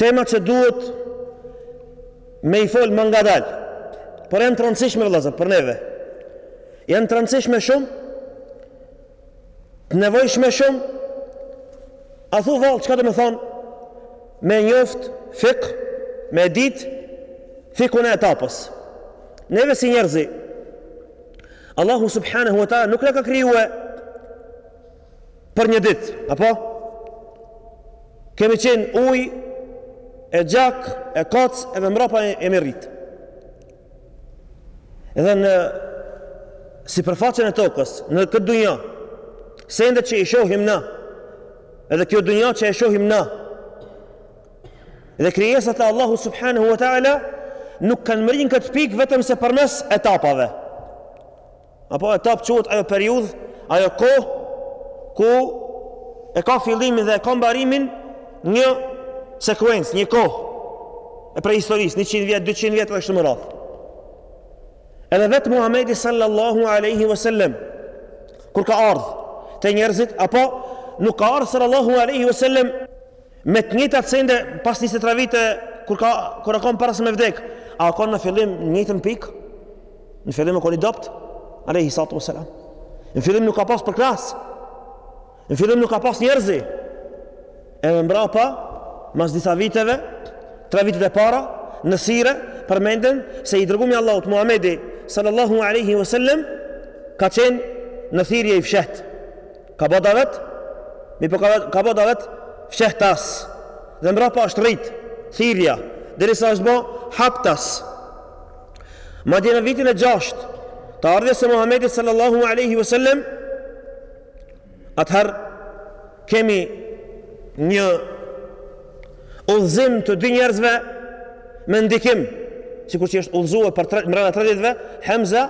Tema që duhet me i fol më ngadalë, por janë të rëndësishme vëllazër për neve. Janë të rëndësishme shumë, të nevojshme shumë. A thu vallë çka do me thonë me njoft fikh, me dit fikhun e etapës. Neve si njerëzi Allahu subhanahu wa taala nuk na ka krijue për një ditë, apo? Kemi qenë uj, e gjak, e koc, edhe mrapa e, e mirret. Edhe në sipërfaqen e tokës, në këtë dunja, sendet që i shohim na, edhe kjo dunja që e shohim na, edhe krijesat e Allahu Subhanahu Wa Ta'ala, nuk kanë mrri këtë pikë vetëm se përmes etapave. Apo etap quhet ajo periudhë, ajo kohë ku e ka fillimin dhe e ka mbarimin një sekuencë, një kohë prej historisë, 100 vjet, 200 vjet e kështu me radhë. Edhe vet Muhamedi sallallahu alaihi wasallam kur ka ardh te njerëzit apo nuk ka ardh sallallahu alaihi wasallam Me të njëjtat sende pas 23 vite kur ka kur u kon para se me vdek, a u kon në fillim në njëjtën pikë? Në fillim u kon i dobt, alayhi salatu wasalam. Në fillim nuk ka pas përkrahje. Në fillim nuk ka pas njerëzi. Edhe mbrapa, mas disa viteve, tre vitet e para, në sire, përmendet se i dërgumi i Allahut Muhamedi sallallahu alaihi wasallam ka qenë në thirrje të fshehtë. Ka bo davet, mirëpo ka bo davet fshehtas dhe mbrapa është rrit thirrja derisa është bë haptas. Madje në vitin e 6 të ardhjes së Muhamedit sallallahu alaihi wasallam atëherë kemi një udhëzim të dy njerëzve me ndikim sikur që është udhëzue përmrena 3 ditëve Hamza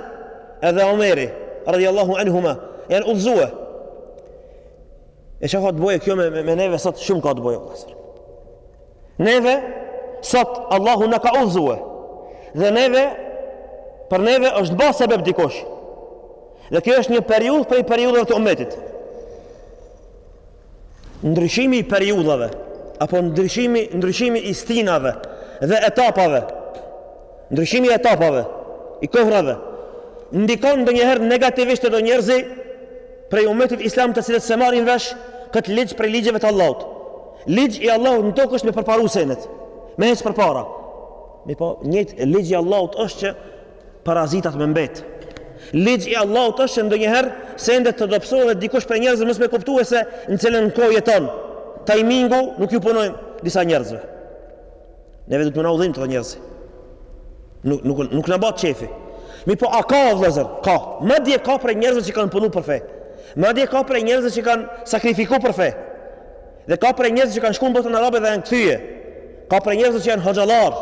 Edhe Omeri, radiallahu anhuma, janë udhëzue. E ça ka të boje kjo me, me neve sot, shumë ka të boje. Neve, sot, Allahu na ka udhëzue. Dhe neve, për neve është ba sebeb dikush. Dhe kjo është një periudhë prej periudhave të umetit. Ndryshimi i periudhave apo ndryshimi ndryshimi i stinave dhe etapave. Ndryshimi i etapave i kohrave ndikon ndonjëherë negativisht te do njerëz prej umetit islam të cilët s'e marrin vesh këtë ligj prej ligjeve të Allahut. Ligj i Allahut në tokë është me përparu senet, me hec përpara. Mirëpo, njëjtë ligj i Allahut është që parazitat me mbet. Ligj i Allahut është që ndonjëherë sendet të dobësohen dhe dikush prej njerëzve mos me kuptue se në cilën kohë jeton. Tajmingu nuk ju punojnë disa njerëzve. Neve duhet me na u dhimt këto njerëz. Nuk nuk nuk na bahet qefi. Mirëpo a ka vëllazër? Ka. Madje ka prej njerëzve që kanë punu për fe. Madje ka prej njerëzve që kanë sakrifiku për fe. Dhe ka prej njerëzve që kanë shku në botën arabe dhe janë kthye. Ka prej njerëzve që janë hoxhallar,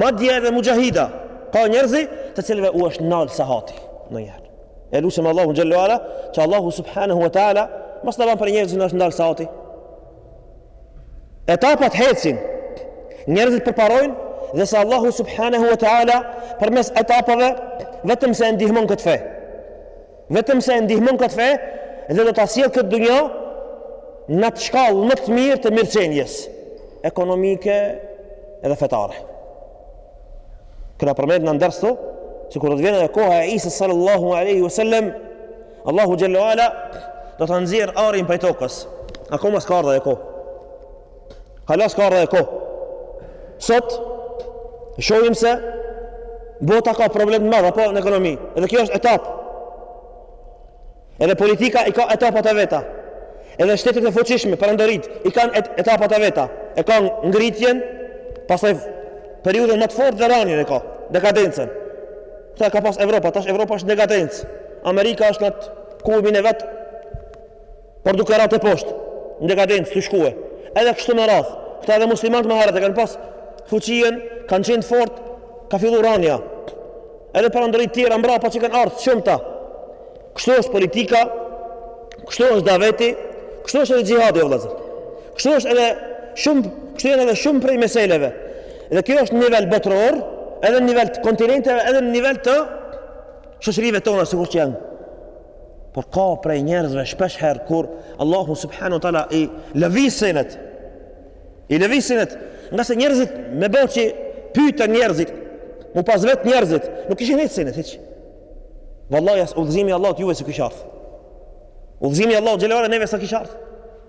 madje edhe muxhahida. Ka njerëz të cilëve u është nal sahati ndonjëherë. E lusim Allahun xhel-le ue ala, që Allahu subhanahu wa taala mos na ban prej njerëzve që na është ndal sahati. Etapat hecin. Njerëzit përparojnë dhe se Allahu subhanahu wa taala përmes etapave vetëm se e ndihmon këtë fe. Vetëm se e ndihmon këtë fe dhe do ta sjell këtë dunja në atë shkallë më të mirë të mirëqenies ekonomike edhe fetare. Kena përmend në një ders tu, se kur të vjen edhe koha e Isës sallallahu aleyhi vësallem, Allahu xhel-le ue ala do ta nxjerr arin prej tokës. Akoma s'ka ardh ajo kohë. Hala s'ka ardh ajo kohë. Sot, shohim se bota ka probleme t'mdha apo në ekonomi. Edhe kjo është etap. Edhe politika i ka etapat e veta. Edhe shtetet e fuqishme, perandoritë, i kanë etapat e veta. E ka ngritjen, pastaj periudhën më të fort dhe ranjën e ka, dekadencën. Këta ka pas Evropa, tash Evropa është n'dekadencë. Amerika është në atë kulmin e vet Por duke ra teposhtë, në dekadencë tu shkue. Edhe kështu me radhë, këta edhe muslimanët më herët e kanë pas fuqinë, kanë qenë fort, ka fillu ranja. Edhe perandoritë tjera mbrapa që kanë ardhur shumë prej ta. Kështu është politika, kështu është daveti, kështu është edhe xhihadi o vëllazër. Kështu është edhe shumë, kështu janë edhe shumë prej meseleve. Dhe kjo është n'nivel botëror, edhe në nivel të kontinenteve, edhe në nivel të shoqërive tona sikur që janë Por ka prej njerëzve shpesh herë kur Allahu subhanahu wa taala i lëviz senet, i lëviz senet, ngase njerëzit me ba që pyeten njerëzit, me u pas vet njerëzit nuk kishin hec senet hiç. Vallahi as udhëzimi i Allahut juve s'u kish ardh. Udhëzimi i Allahut xhel-le ue ala neve s'u kish ardh.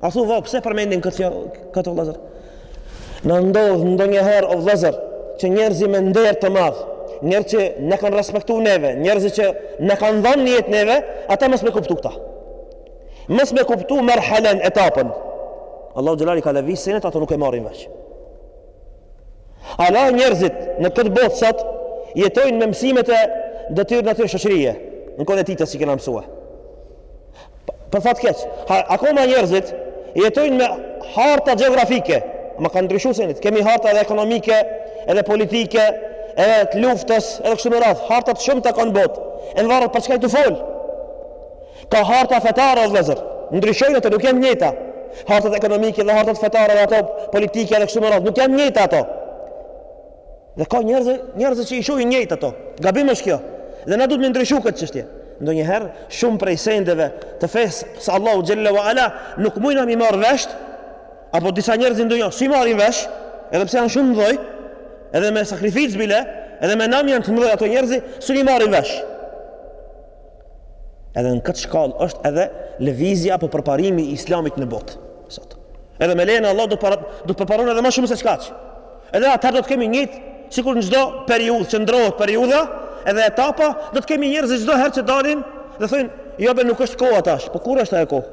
A thua pse e përmendi këtë fjalë këtë o vëllazër? Na ndodh ndonjëherë o vëllazër që njerëz me nder të madh, njerëz që na kanë respektu neve, njerëz që na kanë dhënë në jetë neve, ata mos me kuptu këta. Mos me kuptu merhalen etapën. Allahu xhel-le i ka lëviz senet, ata nuk e marrin vesh. Hala njerëzit në këtë botë sot jetojnë me mësimet e detyrat në atë shoqëri, në kohën e Titës që kena mësue. Për fat keq, akoma njerëzit jetojnë me harta gjeografike. Ama kanë ndryshu senet. Kemi harta edhe ekonomike, edhe politike, edhe të luftës, edhe kështu me radhë. Harta të shumta ka në botë. E mvaret për çka je tu folë. Ka harta fetare, o vllezër. Ndryshojnë ato, nuk janë njëjta. Hartat ekonomike dhe hartat fetare dhe ato politike edhe kështu me radhë. Nuk janë njëjta ato. Dhe ka njerëz, njerëz që i shohin njëjtë ato. Gabim është kjo. Dhe na duhet me ndryshu këtë çështje. Ndonjëherë shumë prej sendeve të fesë së Allahut xhella wa ala nuk mujna m'i marr vesh apo disa njerëz në dunja s'i marrin vesh, edhe pse janë shumë të mëdhoj, edhe me sakrificë bile, edhe me nam janë të mëdhoj ato njerëz, s'un i marrin vesh. Edhe në këtë shkallë është edhe lëvizja apo përparimi i islamit në botë sot. Edhe me lejen e Allahut do para do të përparon edhe ma shumë se kaq. Edhe atëherë do të kemi njëjtë sikur në çdo periudhë që ndrohet periudha, edhe etapa do të kemi njerëz çdo herë që dalin dhe thonë jo be nuk është koha tash, po kur është ajo kohë?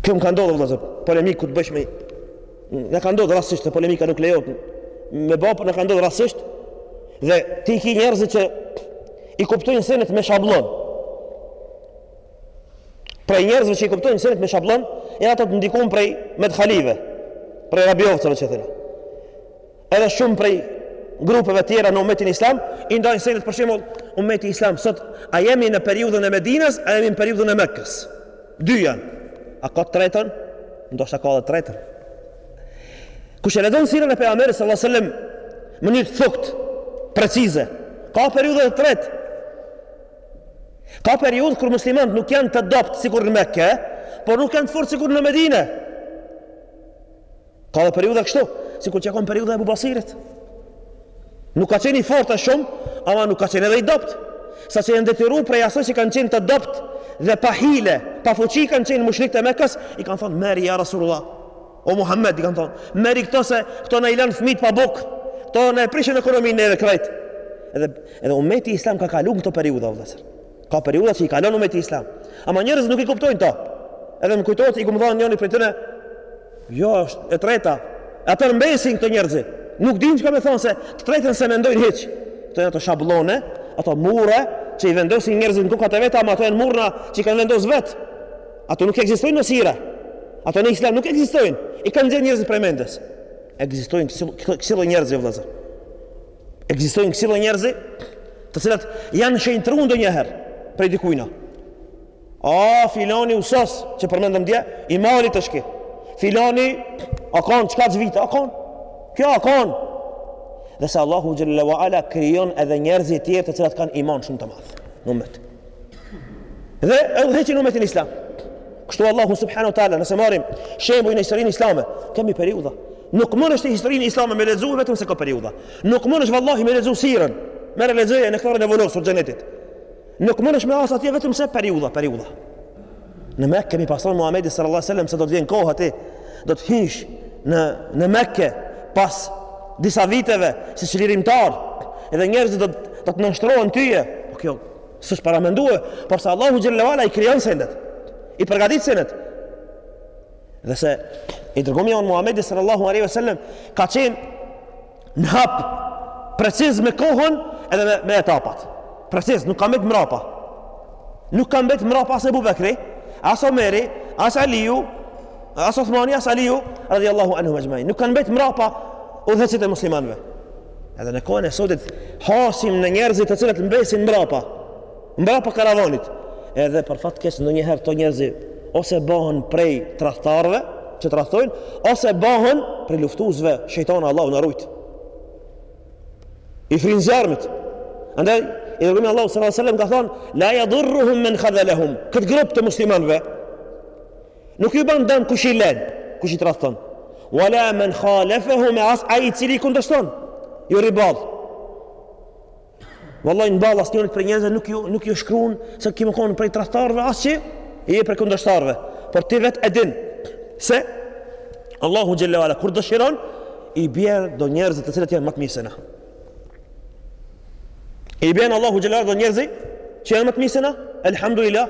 Kjo më ka ndodhë, vëllëzër, polemikë kur të bësh me... Na ka ndodhë rastsisht, dhe polemika nuk lejohet me ba, po na ka ndodhë rastsisht, dhe ti i ki njerëzit që i kuptojnë senet me shabllon. Prej njerëzve që i kuptojnë senet me shabllon, e ata të ndikun prej medhalive, prej rabiovcave që thënë. Edhe shumë prej grupeve tjera në umetin islam, i ndajnë senet për shembull umeti islam sot, a jemi në periudhën e Medinës, a jemi në periudhën e Mekës. Dy janë. A ka të tretën? Ndoshta ka edhe të tretën. Kush e lexon sirën e pejgamberit sallallahu alajhi wasallam mënyrë, thukt precize, ka periudhë të tretë. Ka periudhë kur muslimanët nuk janë të dobët sikur në Mekë, por nuk janë të fortë sikur në Medinë. Ka dhe periudha kështu, sikur që u kon periudha e Ebu Basirit. Nuk ka qen i fortë shumë, ama nuk ka qen edhe i dopt. Saqë janë detyru prej asoj që kanë qenë të dopt dhe pa hile, pa fuqi kanë qenë mushrikët e Mekës, i kanë thonë, merri ja Rasulullah, o Muhammed, i kanë thonë, merri këto se këto na i lanë fmijt pa bukë, këto na e prishën ekonominë neve krejt. Edhe, edhe umeti islam ka kalu në këto periudha, vëllezër. Ka periudha që i kalon umeti islam. Ama njerëzit nuk i kuptojnë këto. Edhe më kujtohet i kom thon njërit prej tyne. Jo, asht e treta. Atëherë mbesin këto njerëz. Nuk dinë çka me thon se të tretën s'e mendojnë hiç. Këto janë ato shabllone, ato mure që i vendosin njerëzit në kokat e veta, ama ato janë murna që i kanë vendos vet. Ato nuk ekzistojnë në sira. Ato në islam nuk ekzistojnë. I kanë nxjerr njerëzit prej mendes. Ekzistojnë kësillo njerëz vëllezër. Ekzistojnë kësi lloj njerëzi, të cilat janë shenjtru ndonjëherë prej dikujna. A filani u sos që përmendëm dje, i malit është kë. Filani a kan çka vite, a kan. Kjo a kan. Dhe se Allahu xhalla wa ala krijon edhe njerëz të tjerë të cilat kanë iman shumë të madh. Në umet. Dhe e udhëheqin umetin islam. Kështu Allahu subhanahu wa taala, nëse marrim shembuj në historinë islame, kemi periudha Nuk mundesh ti historinë islame me lexu vetëm se ka periudha. Nuk mundesh vallahi me lexu sirën. Merre lexoje Nektarin e vulosur të xhenetit. Nuk mundesh me as atje vetëm se periudha, periudha. Në Mekë me i pas thon Muhamedi sallallahu alaihi wasallam se do të vjen koha ti do të hysh në Mekë pas disa viteve si çlirimtar edhe njerëzit do të të nënshtrohen tyje. Po kjo s'është paramendu, por se Allahu xhalla wa ala i krijon sendet. I përgatit sendet. Dhe se i dërgumi jonë Muhammedi sallallahu aleyhi sallam ka qenë në hap preciz me kohën edhe me, me etapat. Preciz, nuk ka mbet mrapa. Nuk ka mbet mrapa as Ebu Bekri, as Omeri, as Aliju, as Othmani, as Aliju, radhiAllahu anhum exhmain. Nuk kanë mbet mrapa udhëheqësit e muslimanve. Edhe në kohën e sotit hasim në njerëzit të cilët mbesin mrapa. Mbrapa karavanit. Edhe për fat keq ndonjëherë këto njerëz ose bahen prej tradhtarëve që tradhtojnë, ose bahen prej luftuesve, shejtani Allahu na rujt. I frin zjarmit. Andaj i dërgumi i Allahut sallallahu alaihi wasallam ka thon la yadurruhum man khadalahum. Kët grup të muslimanëve nuk ju ban dam kush i lën, kush i tradhton. Wala man khalafahum as ai i cili i kundërshton. Ju rri ball. Vallai në ball asnjërit prej njerëzve nuk ju nuk ju shkrun se ki me kon prej tradhtarëve as që je prej kundërshtarëve. Por ti vet e din se Allahu xhele ue ala kur dëshiron i bjen do njerëzit të cilat janë ma t'mi se na. I bjen Allahu xhele ue ala do njerëzit që janë ma t'mi se na. Elhamdulillah.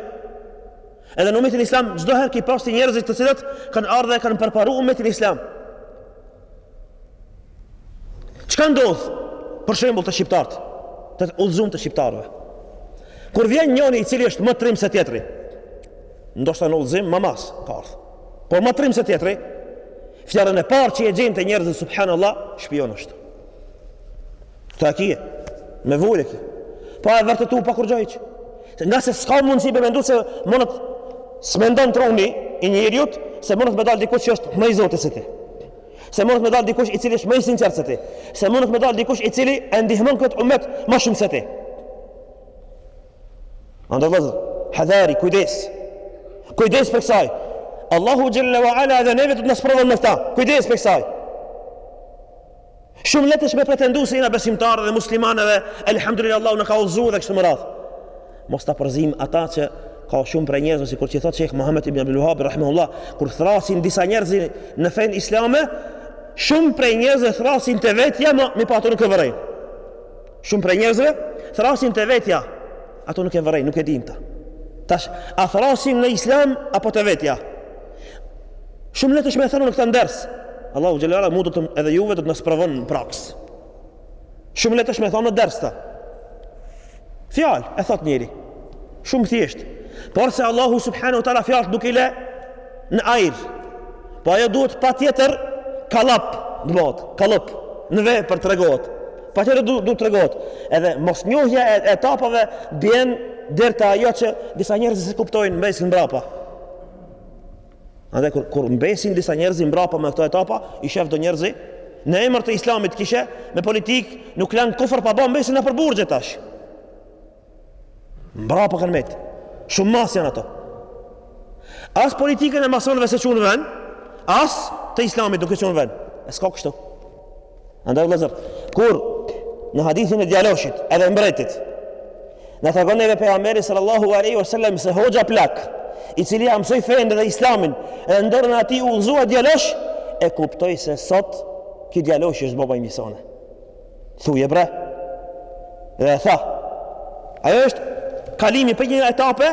Edhe në umetin islam çdo herë ki pas ti njerëzit të cilat kanë ardh e kanë përparu umetin islam. Çka ndodh? Për shembull te shqiptarët, të udhëzumt të shqiptarëve. Kur vjen njoni i cili është më trim se tjetri, ndoshta në udhëzim ma mas ka ardh. Por ma trim se tjetri, fjalën e parë që e gjen te njerëzit subhanallahu, shpion është. Këto e kije, me vujë e kije. Pa e vërtetu, pa kurgjo hiç. Se nga se s'ka mundësi me mendu se mundët s'mendon truni i njeriut se mundët me dalë dikush që është më i zoti se ti. Se mundët me dalë dikush i cili është më i sinqert se ti. Se mundët me dalë dikush i cili e ndihmon këtë umet më shumë se ti. Andaj vëllezër, hadhari, kujdes. Kujdes për kësaj. Allahu xhalla wa ala edhe neve do të na sprovon me këta. Kujdes për kësaj. Shumë lehtë asht me pretendu se jena besimtarë dhe muslimanë dhe elhamdulillah Allahu na ka udhëzu dhe kështu me radhë. Mos ta përzim ata që ka shumë prej njerëzve sikur që thotë Sheikh Muhammed ibn Abdul Wahhab rahimahullah kur thrrasin disa njerëz në fenë islame shumë prej njerëzve thrrasin te vetja ama ato nuk e vërejnë. Shumë prej njerëzve thrrasin te vetja, ato nuk e vërejnë, nuk e dinë ta. Tash, a thrrasim në islam apo te vetja? Shumë lehtë asht me e thanë këta, ndërsa. Allahu xhelle ue ala mu edhe juve do të na sprovon në praksë. Shumë lehtë asht me e thanë, ndërsa fjalë, e thotë njeri. Shumë thjesht. Porse Allahu subhanehu ue teala fjalët nuk i le, në ajr. Po ajo duhet patjetër kallap, do të thotë, kallap në vepër tregohet. Patjetër duhet të tregohet. Edhe mosnjohja e etapave bjen deri te ajo që disa njerëz s'e kuptojnë mbesin mbrapa. Andaj kur, kur mbesin disa njerëz mbrapa me këto etapa, i shef do njerëzi në emër të islamit kishe me politikë nuk lanë kufër pa bo mbesin nëpër burgje tash. Mbrapa kanë met. Shumë mbas janë ato. As politikën e masonëve s'e çunë në vend, as të islamit nuk e çunë në vend. E s'ka kështu. Andaj vëllezër, kur në hadithin e djaloshit, edhe mbretit, na tregon neve Pejgamberi sallallahu aleyhi wa sallam se hoxha plak, i cili ia mësoi fenë dhe islamin, edhe n'dorën e tij u udhëzua djaloshi, e kuptoj se sot ky djalosh është bo ma i mirë se unë. Thuje bre. Dhe e tha. Ajo është kalimi prej një etape,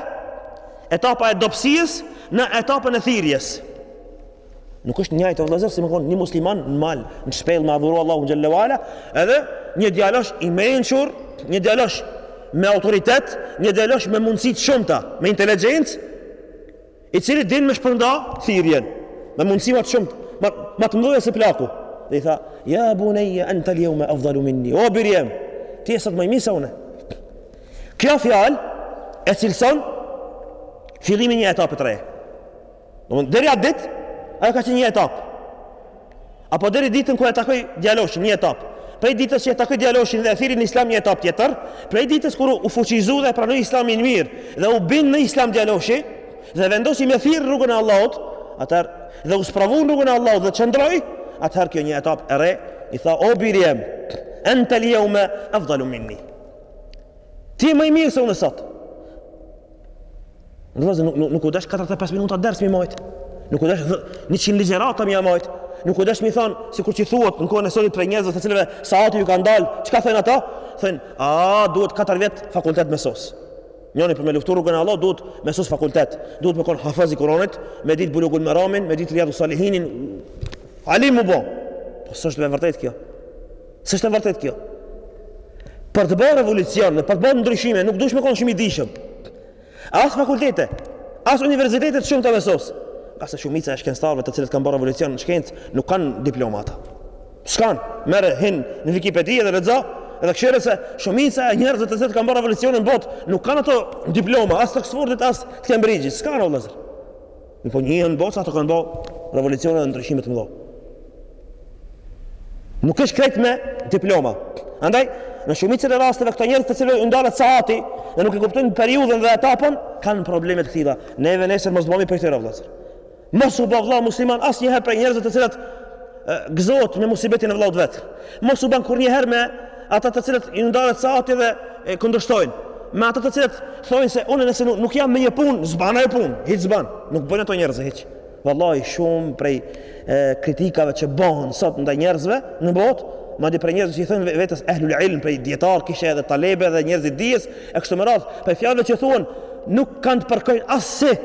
etapa e dobësisë në etapën e thirrjes. Nuk është njëjtë vëllezër si me kon një musliman në mal, në shpellë me adhuru Allahun xhelle ue ala, edhe një djalosh i mençur, një djalosh me autoritet, një djalosh me mundësi të shumta, me inteligjencë, I cili din me shpërnda thirrjen me mundësi ma të shumta, ma ma të mëdhaja se plaku. Dhe i tha: "Ya bunayya anta al-yawma afdalu minni." O biri jem, ti je sot ma i mirë se unë. Kjo fjalë e cilëson fillimin e një etape të re. Domthonë deri atë ditë ajo ka qenë një etapë. Apo deri ditën kur e takoi djaloshin një etapë. Prej ditës që e takoi djaloshin dhe e thirri në Islam një etapë tjetër, prej ditës kur u fuqizu dhe e pranoi Islamin mirë dhe u bind në Islam djaloshi dhe vendosi me thirr në rrugën e Allahut, atëherë dhe u sprovu në rrugën e Allahut dhe qëndroi, atëherë kjo një etapë e re i tha o biri jem, anta al-yawma afdalu minni. Ti je më i mirë se unë sot. Ndërsa nuk nuk nuk u dash 45 minuta ders mi majt. Nuk u dash 100 ligjërata mi majt. Nuk u dash mi thon sikur t'i thuhet në kohën e sotit prej njerëzve të cilëve saati ju ka ndal. Çka thojnë ata? Thonë, "A duhet 4 vjet fakultet me sos?" Njeri për me luftu n'rrugën e Allahut duhet me sos fakultet. Duhet me kon hafëz i Kuranit, me ditë Bulugul Meramin, me ditë Rijadu Salihinin. Alim mu bo. Po s'është me vërtet kjo. S'është e vërtet kjo. Për të bërë revolucion, për të bërë ndryshime, nuk duhesh me kon shumë i dijshëm. As fakultete, as universitete të shumta me sos. Ngase shumica e shkencëtarëve të cilët kanë bërë revolucion në shkencë, nuk kanë diploma ata. S'kan, merr hin në Wikipedia dhe lexo, edhe kshyre se shumica e njerëzve të cilët kanë bërë revolucion në botë, nuk kanë ato diploma as të Oxfordit as të Cambridge-it. S'kan vëllazër. Nuk po njihen, po se ato kanë bo revolucione dhe ndryshime të mdha. Nuk është krejt me diploma. Andaj, në shumicën e rasteve këto njerëz të cilëve u ndalet saati dhe nuk e kuptojnë periudhën dhe etapën, kanë probleme të tilla. Neve nesër mos bëhemi prej tyre vëllazër. Mos u bë vlla musliman asnjëherë prej njerëzët të cilët gëzohet me musibetin e vllaut vet. Mos u bën kurrnjëherë me ata të cilët i ndalet saati dhe e kundërshtojnë me ata të cilët thonë se unë nëse nuk jam me një punë, s'bën ajo punë, hiç s'bën. Nuk bëjnë ato njerëz hiç. Wallahi shumë prej e, kritikave që bëhen sot ndaj njerëzve në botë, madje prej njerëzve që i thonë vetes ehlul ilm prej dijetar kishe edhe talebe dhe njerëz të dijes e kështu me radh prej fjalëve që thuhen nuk kanë të përkojnë asse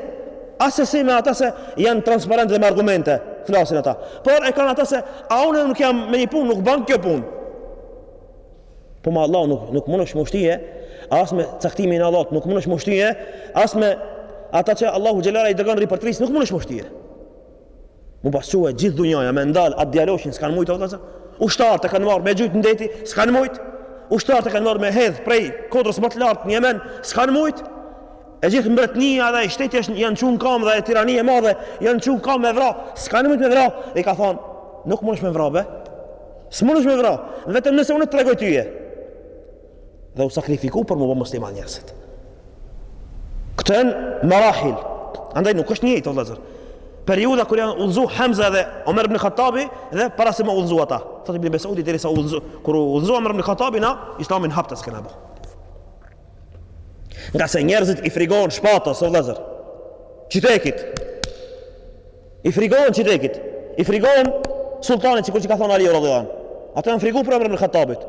assesi me ata se janë transparent dhe me argumente flasin ata por e kanë ata se a unë nuk jam me një punë nuk bën kjo punë Po me Allahun nuk, nuk mundesh mu shty, as me caktimin e Allahut nuk mundesh mu shty, as me ata që Allahu xhelle ve ala i dërgon ripërtris nuk mundesh mu shty. Mu bashku e gjithë dunjaja me ndal atë djaloshin s'kan mujt ata. Ushtarët e kanë marrë me gjujt n'det, s'kan mujt. Ushtarët e kanë marrë me hedh prej kodrës më të lartë në Jemen, s'kan mujt. E gjithë mbretnia dhe shteti është janë çu n'kam dhe tirania e madhe, janë çu n'kam me vra, s'kan mujt me vra. I ka thonë, nuk mundesh me vra be. S'mundesh me vra, vetëm nëse unë të tregoj tyje. Dhe u sakrifiku për mu bo musliman njerëzit. Këto janë marahil. Andaj nuk është njëjtë vëllazër. Periudha kur janë udhëzu Hamza dhe Omer ibn Khattabi dhe para se me u udhëzu ata. Thotë ibn Mesudi derisa u udhëzu kur u udhëzu Omer ibn Khattabi na Islamin haptas kena bo. Ngase njerëzit i frigohen shpatës o vëllazër. Qytekit. I frigohen qytekit, i frigohen Sulltanit, sikur që ka thonë Aliu radhiyallahu anhu. Ato janë friguar prej Omer ibn Khattabit.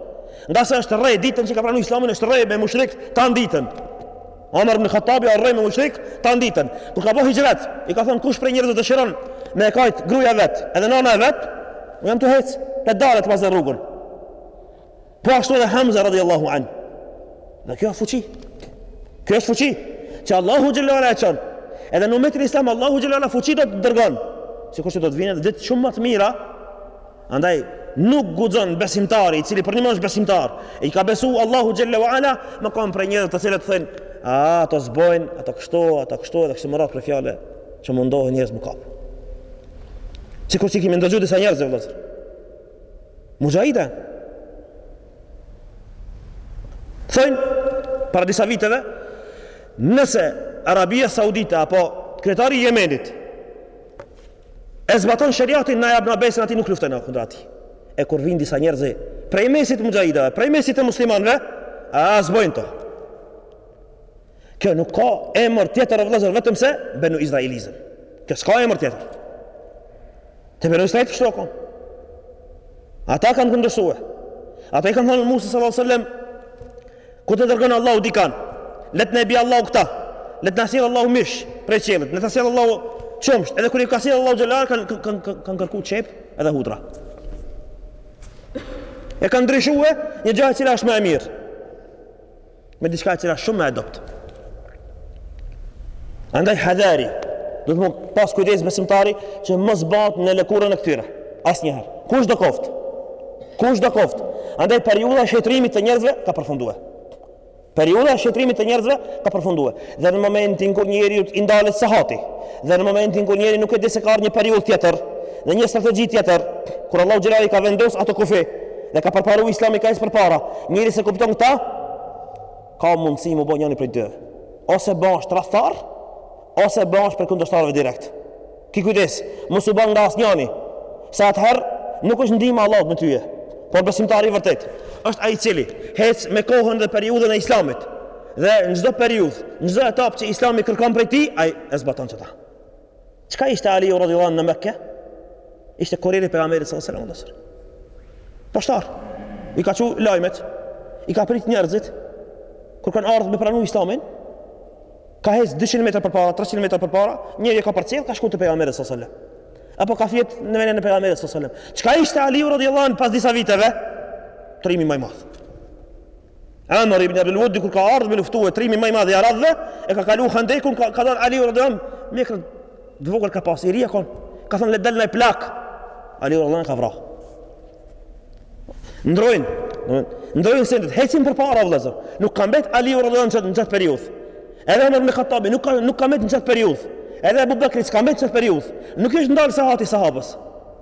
Ngase është rreh ditën që ka pranuar Islamin, është rreh me mushrik tan ditën. Omer ibn Khattabi është rreh me mushrik tan ditën. Kur ka bo hixhret, i ka thonë kush prej njerëzve dëshiron me e kajt gruja e vet, edhe nëna e vet, un jam tu hec, të dalë të ma zë rrugën. Po ashtu edhe Hamza radhiyallahu an. Dhe kjo fuçi. Kjo është fuçi që Allahu xhelle ue ala e çon. Edhe në umetin islam Allahu xhelle ue ala fuçi do të dërgon. Sikur se do të vinë ditë shumë më të mira. Andaj nuk guxon besimtari i cili përnimë është besimtar. E i ka besu Allahu xhelle ue ala, me kanë prej njerëzve të cilët thonë, "A ato s'bojnë, ato kështu, ato kështu, edhe kështu me radhë prej fjalëve që mundohen njerëz me kap." Sikur si i kemi ndëgju disa njerëz vëllazër. Mujahide Thojnë Para disa viteve Nëse Arabia Saudite Apo kryetari i Jemenit E zbaton sheriatin Na ja bajna besën atij nuk luftojna kundra tij E kur vijnë disa njerëz Prej mesit Mujahideve Prej mesit të muslimanve A s'bojnë to Kjo nuk ka emër tjetër o vëllezër vetëm se benu izraelizëm. Kjo s'ka emër tjetër. Te benu izraelit kështu a kon. Ata kanë kundërshue. Ata i kanë thonë Musas alejhi selam kur të dërgon Allahu dikan. Le t'na e bi Allahu këta. Le t'na sjell Allahu mish prej qiellit. Le t'na sjell Allahu çumsht. Edhe kur i ka sjell Allahu xhelle kan, kan kërku çepë edhe hudra. E kanë ndryshue një gjë e cila është më e mirë. me diçka e cila është shumë më e dobët. Andaj hadhari, do të thotë me pas kujdes besimtari që mos bëhet në lëkurën e këtyre. Asnjëherë. Kushdo koft. Kushdo koft. Andaj periudha e shejtnimit të njerëzve ka përfundue. Periudha e shejtnimit të njerëzve ka përfundue. Dhe në momentin kur njeriut i ndalet sahati, dhe në momentin kur njeriu nuk e di se ka ardhë një periudhë tjetër, dhe një strategji tjetër, kur Allahu xhelle ue ala i ka vendos ato kufi, dhe ka përparu Islami ka ecë përpara, njeriu s'e kupton këta, ka mundësi me u bo njani prej dyve. Ose bahesh tradhtar, ose bahesh prej kundërshtarëve direkt. Ki kujdes, mos u ban nga asnjani, se atëherë nuk është ndihma e Allahut me tye. Por besimtari i vërtet është ai i cili hec me kohën dhe periudhën e Islamit dhe në çdo periudhë, në çdo etapë që Islami kërkon prej tij, ai e zbaton qata. Çka ishte Aliu radhiyallahu an në Mekë? Ishte korrieri i pejgamberit sallallahu alaihi wasallam. Poshtar. I ka çu lajmet. I ka prit njerëzit kur kanë ardh me pranu Islamin. Ka hec dyqind metra përpara, treqind metra përpara, njeri e ka përcjell, ka shku te pejgamberi sallallahu alajhi wasallam. Apo ka fjet në vendin e pejgamberit sallallahu alajhi wasallam. Çka ishte Aliu radhiyallahu anhu pas disa viteve? Trimi më i madh. Amr ibn Abdul Wud kur ka ardh me luftue trimi më i madh i arabëve, e ka kalu Handekun, ka, ka dalë Aliu radhiyallahu anhu mjekrën të vogël ka pas i ri a kon. Ka thanë le dal naj plak. Aliu radhiyallahu anhu e ka vra. Ndrojnë, ndrojnë sendet, hecin përpara vëllazër. Nuk ka mbet Aliu radijallahu n'qat periudh. Edhe Omer ibn Khattabi nuk ka nuk ka mbet në qat periudh. Edhe Abu Bakri s'ka mbet në qat periudh. Nuk është ndal sahati i sahabëve.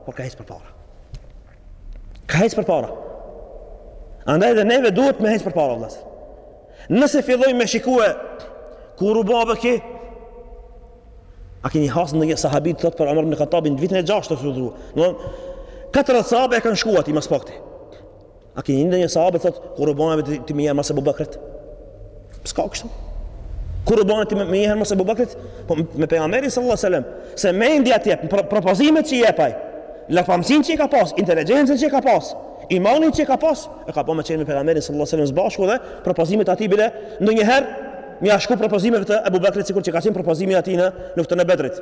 Por ka hec përpara. Ka hec përpara. Andaj dhe neve duhet me hec përpara vëllazër. Nëse fillojmë me shikue kur u bë ky A keni hasë në një sahabi të thotë për Omer ibn Khattabin në vitin e gjashtë të fëtru? Në dhëmë, katër sahabe e kanë shkuat i mas pakti. A keni ni një sahabe të thotë, kur u bane ti të jesh mas Ebu Bakrit? Ska kështu. Kur u bane ti menjëherë mas Ebu Bakrit? Po me pejgamberin sallallahu sallam, se mendja e tij, pro, propozimet që jep ai, largpamësinë që e ka pas, inteligjencën që e ka pas, imanin që e ka pas, e ka po me qenë me pejgamberin sallallahu sallam së bashku dhe propozimet e tij bile ndonjëherë, Me ia shku propozimeve të Ebu Bekrit sikur që ka qenë propozimi i tij në luftën e Bedrit.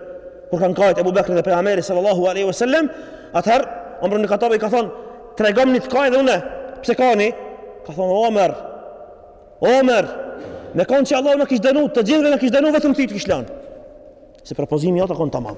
Kur kanë kajt Ebu Bekri dhe pejgamberi sallallahu alaihi wasallam, atëherë Omer ibn Khattabi i ka thonë, "Tregomni të kaj edhe unë." Pse kani? Ka thonë Omer. Omer, me kon që Allahu na kish dënu, të gjithëve na kish dënu vetëm ti të kish lan. Se propozimi jot ka kon tamam.